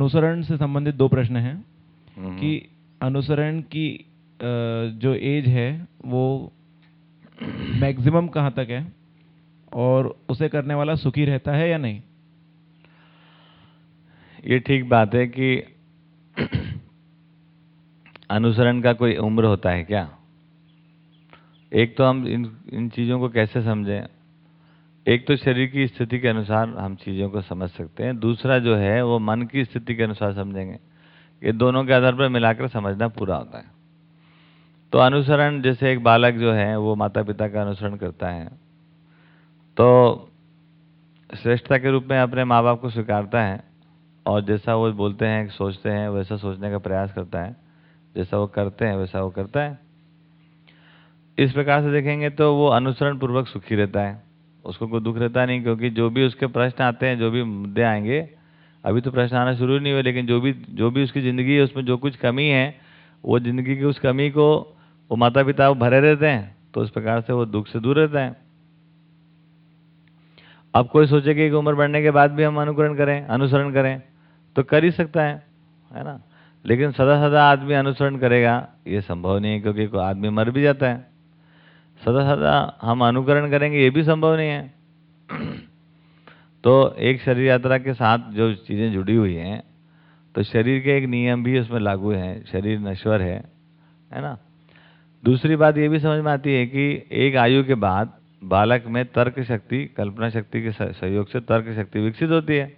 अनुसरण से संबंधित दो प्रश्न हैं हम्म। कि अनुसरण की जो एज है वो मैक्सिमम कहाँ तक है? और उसे करने वाला सुखी रहता है या नहीं? ये ठीक बात है कि अनुसरण का कोई उम्र होता है क्या? एक तो हम इन इन चीज़ों को कैसे समझें? एक तो शरीर की स्थिति के अनुसार हम चीज़ों को समझ सकते हैं। दूसरा जो है, वो मन की स्थिति के अनुसार समझेंगे। ये दोनों के आधार पर मिलाकर समझना पूरा होता है। तो अनुसरण, जैसे एक बालक जो है, वो माता पिता का अनुसरण करता है तो श्रेष्ठता के रूप में अपने माँ बाप को स्वीकारता है, और जैसा वो बोलते हैं, सोचते हैं, वैसा सोचने का प्रयास करता है। जैसा वो करते हैं, वैसा वो करता है। इस प्रकार से देखेंगे तो वो अनुसरण पूर्वक सुखी रहता है। उसको कोई दुख रहता नहीं, क्योंकि जो भी उसके प्रश्न आते हैं, जो भी मुद्दे आएँगे, अभी तो प्रश्न आना शुरू नहीं हुए, लेकिन जो भी जो भी उसकी ज़िंदगी है, उसमें जो कुछ कमी है, वो ज़िंदगी की उस कमी को, वो माता पिता भरे रहते हैं तो उस प्रकार से वो दुख से दूर रहते हैं। अब कोई सोचे कि उम्र बढ़ने के बाद भी हम अनुकरण करें, अनुसरण करें तो कर ही सकता है है ना? लेकिन सदा सदा आदमी अनुसरण करेगा, ये संभव नहीं है, क्योंकि आदमी मर भी जाता है। सदा सदा हम अनुकरण करेंगे, ये भी संभव नहीं है। तो एक शरीर यात्रा के साथ जो चीज़ें जुड़ी हुई हैं तो शरीर के एक नियम भी उसमें लागू हैं, शरीर नश्वर है है ना? दूसरी बात ये भी समझ में आती है कि एक आयु के बाद बालक में तर्क शक्ति, कल्पना शक्ति के सहयोग से तर्क शक्ति विकसित होती है।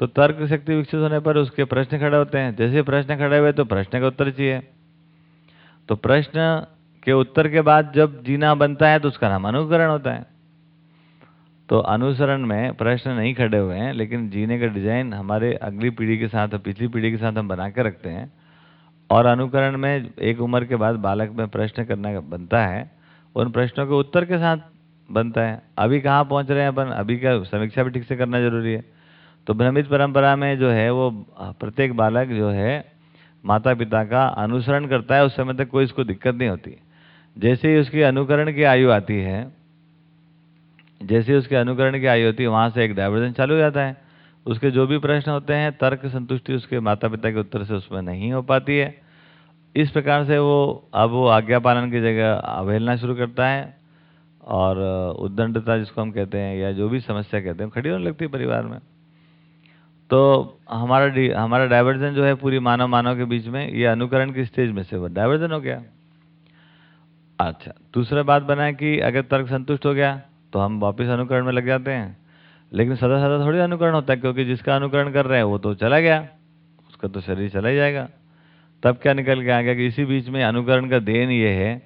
तो तर्क शक्ति विकसित होने पर उसके प्रश्न खड़े होते हैं। जैसे प्रश्न खड़े हुए तो प्रश्न का उत्तर चाहिए। तो प्रश्न के उत्तर के बाद जब जीना बनता है तो उसका नाम अनुकरण होता है। तो अनुसरण में प्रश्न नहीं खड़े हुए हैं, लेकिन जीने का डिज़ाइन हमारे अगली पीढ़ी के साथ, पिछली पीढ़ी के साथ हम बना के रखते हैं। और अनुकरण में एक उम्र के बाद बालक में प्रश्न करना बनता है, उन प्रश्नों के उत्तर के साथ बनता है। अभी कहाँ पहुँच रहे हैं अपन? अभी का समीक्षा भी ठीक से करना ज़रूरी है। तो भ्रमित परंपरा में जो है वो प्रत्येक बालक जो है माता पिता का अनुसरण करता है, उस समय तक कोई इसको दिक्कत नहीं होती। जैसे ही उसकी अनुकरण की आयु आती है, जैसे ही उसके अनुकरण की आयु होती है, वहाँ से एक डाइवर्जन चालू हो जाता है। उसके जो भी प्रश्न होते हैं, तर्क संतुष्टि उसके माता पिता के उत्तर से उसमें नहीं हो पाती है। इस प्रकार से वो, अब वो आज्ञा पालन की जगह अवहेलना शुरू करता है और उद्दंडता जिसको हम कहते हैं, या जो भी समस्या कहते हैं खड़ी होने लगती है परिवार में। तो हमारा हमारा डाइवर्जन जो है पूरी मानव मानव के बीच में, ये अनुकरण की स्टेज में से वो डाइवर्जन हो गया। अच्छा दूसरा बात बना कि अगर तर्क संतुष्ट हो गया तो हम वापस अनुकरण में लग जाते हैं। लेकिन सदा सदा थोड़ी अनुकरण होता है, क्योंकि जिसका अनुकरण कर रहे हैं, वो तो चला गया। उसका तो शरीर चला ही जाएगा। तब क्या निकल के आ गया कि इसी बीच में अनुकरण का देन ये है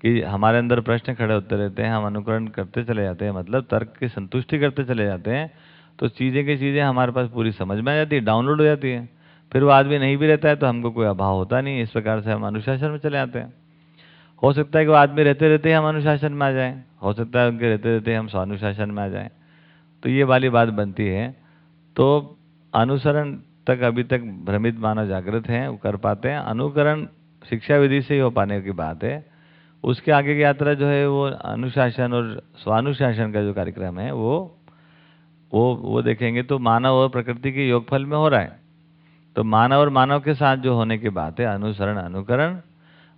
कि हमारे अंदर प्रश्न खड़े होते रहते हैं, हम अनुकरण करते चले जाते हैं मतलब तर्क की संतुष्टि करते चले जाते हैं तो चीज़ें की चीज़ें हमारे पास पूरी समझ में आ जाती है डाउनलोड हो जाती है। फिर वो आदमी नहीं भी रहता है तो हमको कोई अभाव होता नहीं इस प्रकार से हम अनुशासन में चले आते हैं। हो सकता है कि वो आदमी रहते रहते हम अनुशासन में आ जाएँ। हो सकता है उनके रहते रहते हम स्वानुशासन में आ जाएँ। तो ये वाली बात बनती है। तो अनुसरण तक अभी तक भ्रमित मानव जागृत हैं, वो कर पाते हैं। अनुकरण शिक्षा विधि से ही हो पाने की बात है। उसके आगे की यात्रा जो है, वो अनुशासन और स्वानुशासन का जो कार्यक्रम है, वो वो वो देखेंगे तो मानव और प्रकृति के योगफल में हो रहा है। तो मानव और मानव के साथ जो होने की बात है, अनुसरण, अनुकरण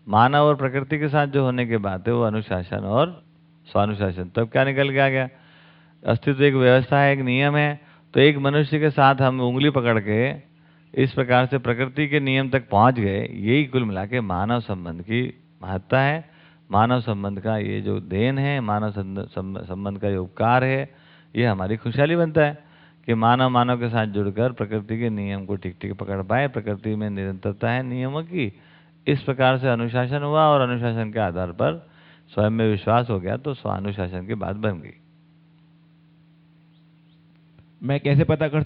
मानव और प्रकृति के साथ जो होने की बात है, वो अनुशासन और स्वानुशासन। तब क्या निकल के आ गया? अस्तित्व एक व्यवस्था है, एक नियम है। तो एक मनुष्य के साथ हम उंगली पकड़ के इस प्रकार से प्रकृति के नियम तक पहुँच गए, यही कुल मिला के मानव संबंध की महत्ता है। मानव संबंध का ये जो देन है, मानव संबंध का ये उपकार है, ये हमारी खुशहाली बनता है कि मानव मानव के साथ जुड़कर प्रकृति के नियम को ठीक ठीक पकड़ पाए, प्रकृति में निरंतरता है नियमों की। इस प्रकार से अनुशासन हुआ और अनुशासन के आधार पर स्वयं में विश्वास हो गया तो स्वानुशासन की बात बन गई। मैं कैसे पता कर